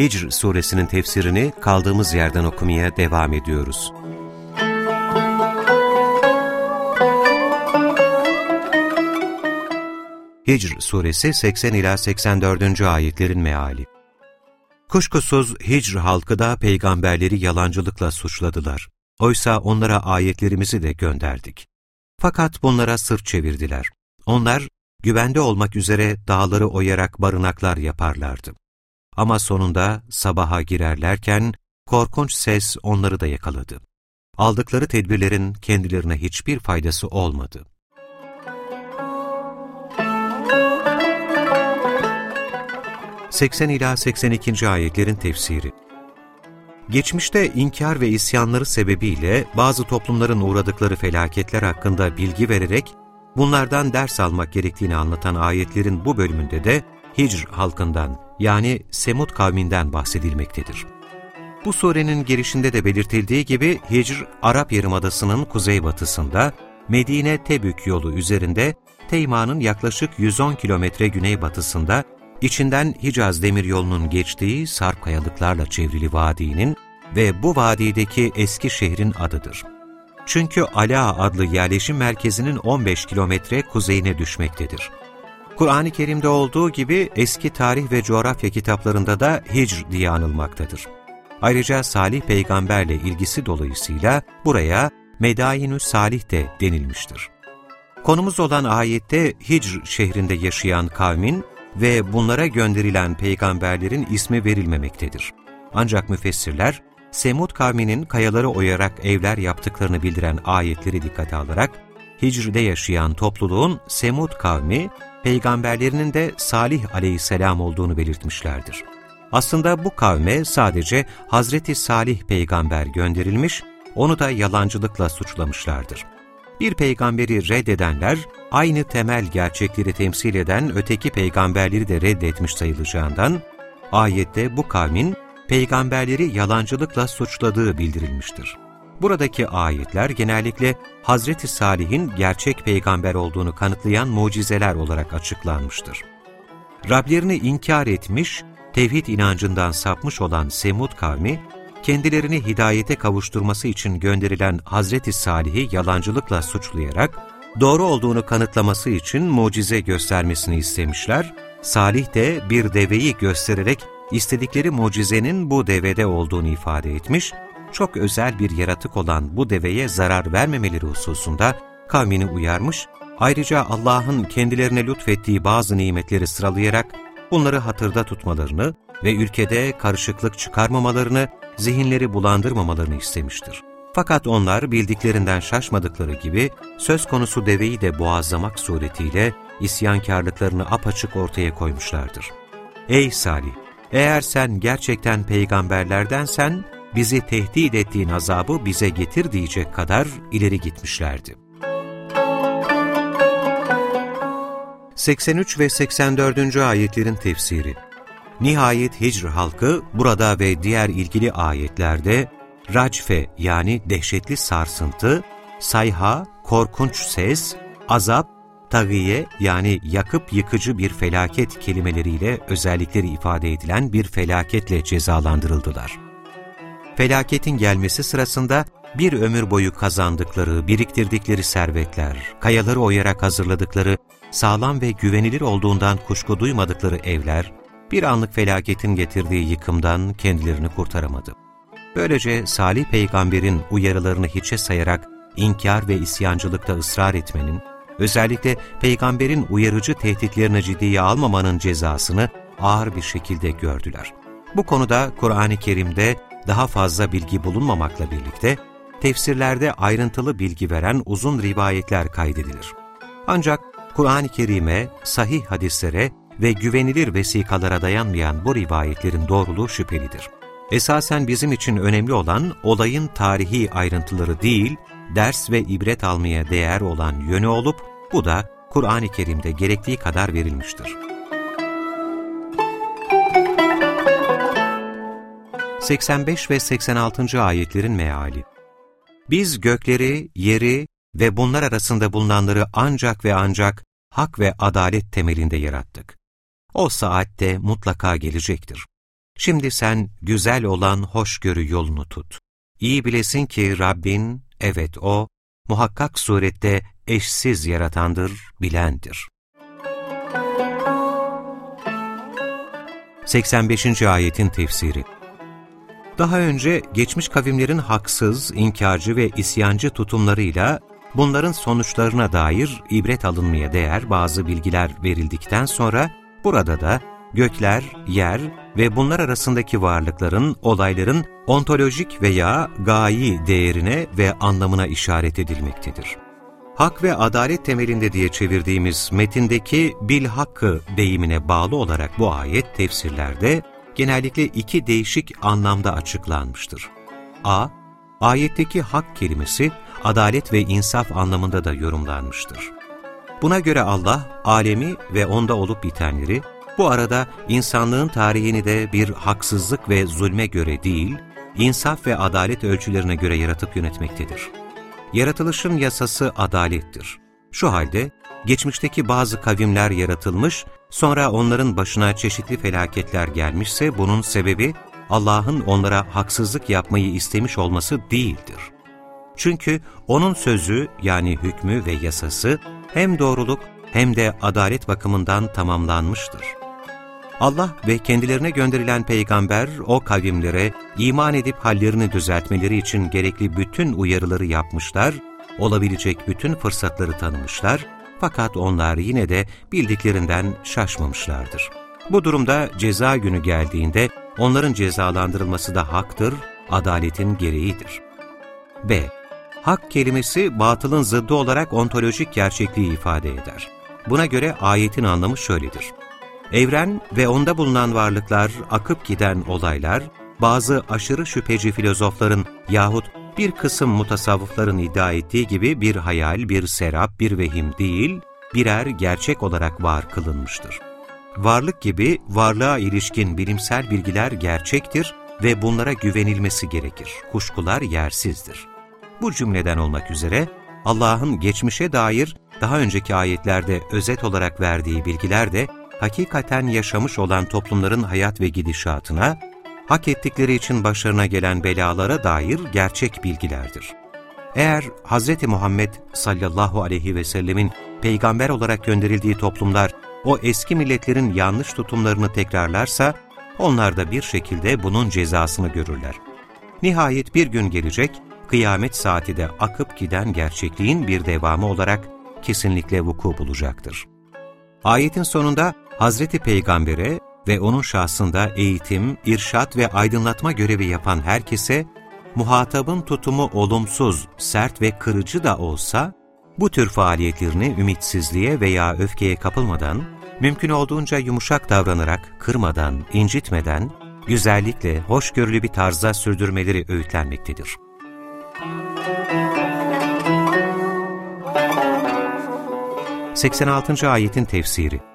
Hicr suresinin tefsirini kaldığımız yerden okumaya devam ediyoruz. Hicr suresi 80 ila 84. ayetlerin meali. Kuşkusuz Hicr halkı da peygamberleri yalancılıkla suçladılar. Oysa onlara ayetlerimizi de gönderdik. Fakat bunlara sırt çevirdiler. Onlar güvende olmak üzere dağları oyarak barınaklar yaparlardı. Ama sonunda sabaha girerlerken korkunç ses onları da yakaladı. Aldıkları tedbirlerin kendilerine hiçbir faydası olmadı. ...80 ila 82. ayetlerin tefsiri Geçmişte inkar ve isyanları sebebiyle bazı toplumların uğradıkları felaketler hakkında bilgi vererek bunlardan ders almak gerektiğini anlatan ayetlerin bu bölümünde de Hicr halkından yani Semud kavminden bahsedilmektedir. Bu surenin girişinde de belirtildiği gibi Hicr, Arap Yarımadası'nın kuzeybatısında Medine Tebük yolu üzerinde Teyma'nın yaklaşık 110 kilometre güneybatısında içinden Hicaz demiryolunun geçtiği sarp kayalıklarla çevrili vadinin ve bu vadideki eski şehrin adıdır. Çünkü Ala adlı yerleşim merkezinin 15 kilometre kuzeyine düşmektedir. Kur'an-ı Kerim'de olduğu gibi eski tarih ve coğrafya kitaplarında da Hicr diye anılmaktadır. Ayrıca Salih peygamberle ilgisi dolayısıyla buraya Medayinü Salih de denilmiştir. Konumuz olan ayette Hicr şehrinde yaşayan kavmin ve bunlara gönderilen peygamberlerin ismi verilmemektedir. Ancak müfessirler, Semud kavminin kayaları oyarak evler yaptıklarını bildiren ayetleri dikkate alarak, Hicr'de yaşayan topluluğun Semud kavmi, peygamberlerinin de Salih aleyhisselam olduğunu belirtmişlerdir. Aslında bu kavme sadece Hazreti Salih peygamber gönderilmiş, onu da yalancılıkla suçlamışlardır. Bir peygamberi reddedenler, aynı temel gerçekleri temsil eden öteki peygamberleri de reddetmiş sayılacağından, ayette bu kavmin peygamberleri yalancılıkla suçladığı bildirilmiştir. Buradaki ayetler genellikle Hazreti Salih'in gerçek peygamber olduğunu kanıtlayan mucizeler olarak açıklanmıştır. Rablerini inkar etmiş, tevhid inancından sapmış olan Semud kavmi, kendilerini hidayete kavuşturması için gönderilen Hazreti Salih'i yalancılıkla suçlayarak, doğru olduğunu kanıtlaması için mucize göstermesini istemişler, Salih de bir deveyi göstererek istedikleri mucizenin bu devede olduğunu ifade etmiş, çok özel bir yaratık olan bu deveye zarar vermemeleri hususunda kavmini uyarmış, ayrıca Allah'ın kendilerine lütfettiği bazı nimetleri sıralayarak bunları hatırda tutmalarını ve ülkede karışıklık çıkarmamalarını, zihinleri bulandırmamalarını istemiştir. Fakat onlar bildiklerinden şaşmadıkları gibi söz konusu deveyi de boğazlamak suretiyle isyankarlıklarını apaçık ortaya koymuşlardır. Ey Salih! Eğer sen gerçekten peygamberlerdensen, bizi tehdit ettiğin azabı bize getir diyecek kadar ileri gitmişlerdi. 83 ve 84. ayetlerin tefsiri Nihayet Hicr halkı burada ve diğer ilgili ayetlerde racfe yani dehşetli sarsıntı, sayha, korkunç ses, azap, tagiye yani yakıp yıkıcı bir felaket kelimeleriyle özellikleri ifade edilen bir felaketle cezalandırıldılar. Felaketin gelmesi sırasında bir ömür boyu kazandıkları, biriktirdikleri servetler, kayaları oyarak hazırladıkları, sağlam ve güvenilir olduğundan kuşku duymadıkları evler, bir anlık felaketin getirdiği yıkımdan kendilerini kurtaramadı. Böylece Salih peygamberin uyarılarını hiçe sayarak inkar ve isyancılıkta ısrar etmenin, özellikle peygamberin uyarıcı tehditlerini ciddiye almamanın cezasını ağır bir şekilde gördüler. Bu konuda Kur'an-ı Kerim'de daha fazla bilgi bulunmamakla birlikte, tefsirlerde ayrıntılı bilgi veren uzun rivayetler kaydedilir. Ancak Kur'an-ı Kerim'e, sahih hadislere ve güvenilir vesikalara dayanmayan bu rivayetlerin doğruluğu şüphelidir. Esasen bizim için önemli olan olayın tarihi ayrıntıları değil, ders ve ibret almaya değer olan yönü olup, bu da Kur'an-ı Kerim'de gerektiği kadar verilmiştir. 85 ve 86. ayetlerin meali Biz gökleri, yeri ve bunlar arasında bulunanları ancak ve ancak hak ve adalet temelinde yarattık. O saatte mutlaka gelecektir. Şimdi sen güzel olan hoşgörü yolunu tut. İyi bilesin ki Rabbin, evet O, muhakkak surette eşsiz yaratandır, bilendir. 85. Ayetin Tefsiri Daha önce geçmiş kavimlerin haksız, inkarcı ve isyancı tutumlarıyla bunların sonuçlarına dair ibret alınmaya değer bazı bilgiler verildikten sonra burada da gökler, yer ve bunlar arasındaki varlıkların, olayların ontolojik veya gayi değerine ve anlamına işaret edilmektedir. Hak ve adalet temelinde diye çevirdiğimiz metindeki bil hakkı deyimine bağlı olarak bu ayet tefsirlerde genellikle iki değişik anlamda açıklanmıştır. A. Ayetteki hak kelimesi adalet ve insaf anlamında da yorumlanmıştır. Buna göre Allah, alemi ve onda olup bitenleri, bu arada insanlığın tarihini de bir haksızlık ve zulme göre değil, insaf ve adalet ölçülerine göre yaratıp yönetmektedir. Yaratılışın yasası adalettir. Şu halde, geçmişteki bazı kavimler yaratılmış, sonra onların başına çeşitli felaketler gelmişse bunun sebebi Allah'ın onlara haksızlık yapmayı istemiş olması değildir. Çünkü O'nun sözü yani hükmü ve yasası hem doğruluk hem de adalet bakımından tamamlanmıştır. Allah ve kendilerine gönderilen peygamber o kavimlere iman edip hallerini düzeltmeleri için gerekli bütün uyarıları yapmışlar, olabilecek bütün fırsatları tanımışlar fakat onlar yine de bildiklerinden şaşmamışlardır. Bu durumda ceza günü geldiğinde onların cezalandırılması da haktır, adaletin gereğidir. B. Hak kelimesi batılın zıddı olarak ontolojik gerçekliği ifade eder. Buna göre ayetin anlamı şöyledir. Evren ve onda bulunan varlıklar, akıp giden olaylar, bazı aşırı şüpheci filozofların yahut bir kısım mutasavvıfların iddia ettiği gibi bir hayal, bir serap, bir vehim değil, birer gerçek olarak var kılınmıştır. Varlık gibi varlığa ilişkin bilimsel bilgiler gerçektir ve bunlara güvenilmesi gerekir. Kuşkular yersizdir. Bu cümleden olmak üzere Allah'ın geçmişe dair daha önceki ayetlerde özet olarak verdiği bilgiler de hakikaten yaşamış olan toplumların hayat ve gidişatına, hak ettikleri için başlarına gelen belalara dair gerçek bilgilerdir. Eğer Hz. Muhammed sallallahu aleyhi ve sellemin peygamber olarak gönderildiği toplumlar o eski milletlerin yanlış tutumlarını tekrarlarsa, onlar da bir şekilde bunun cezasını görürler. Nihayet bir gün gelecek, kıyamet saati de akıp giden gerçekliğin bir devamı olarak kesinlikle vuku bulacaktır. Ayetin sonunda Hazreti Peygamber'e ve onun şahsında eğitim, irşat ve aydınlatma görevi yapan herkese, muhatabın tutumu olumsuz, sert ve kırıcı da olsa, bu tür faaliyetlerini ümitsizliğe veya öfkeye kapılmadan, mümkün olduğunca yumuşak davranarak, kırmadan, incitmeden, güzellikle, hoşgörülü bir tarzda sürdürmeleri öğütlenmektedir. 86. ayetin tefsiri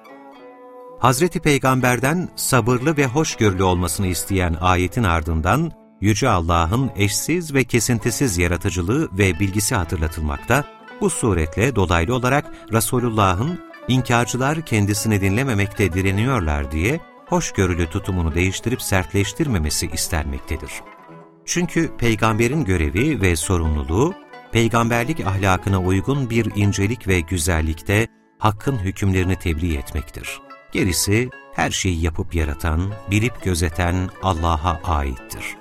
Hazreti Peygamber'den sabırlı ve hoşgörülü olmasını isteyen ayetin ardından, Yüce Allah'ın eşsiz ve kesintisiz yaratıcılığı ve bilgisi hatırlatılmakta, bu suretle dolaylı olarak Resulullah'ın inkarcılar kendisini dinlememekte direniyorlar diye hoşgörülü tutumunu değiştirip sertleştirmemesi istenmektedir. Çünkü peygamberin görevi ve sorumluluğu, peygamberlik ahlakına uygun bir incelik ve güzellikte hakkın hükümlerini tebliğ etmektir. Gerisi her şeyi yapıp yaratan, bilip gözeten Allah'a aittir.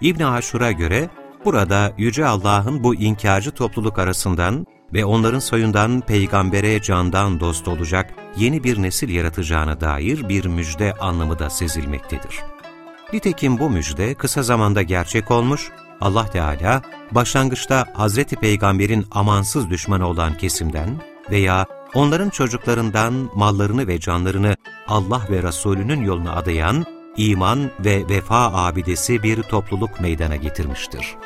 İbn Aşur'a göre burada Yüce Allah'ın bu inkarcı topluluk arasından ve onların soyundan peygambere candan dost olacak yeni bir nesil yaratacağına dair bir müjde anlamı da sezilmektedir. Nitekim bu müjde kısa zamanda gerçek olmuş, Allah Teala başlangıçta Hazreti Peygamber'in amansız düşmanı olan kesimden veya onların çocuklarından mallarını ve canlarını Allah ve Resulünün yoluna adayan, iman ve vefa abidesi bir topluluk meydana getirmiştir.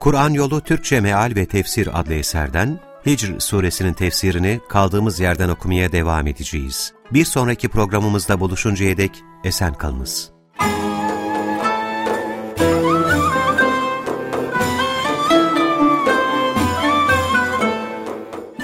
Kur'an Yolu Türkçe Meal ve Tefsir adlı eserden Hicr suresinin tefsirini kaldığımız yerden okumaya devam edeceğiz. Bir sonraki programımızda buluşuncaya dek esen kalınız.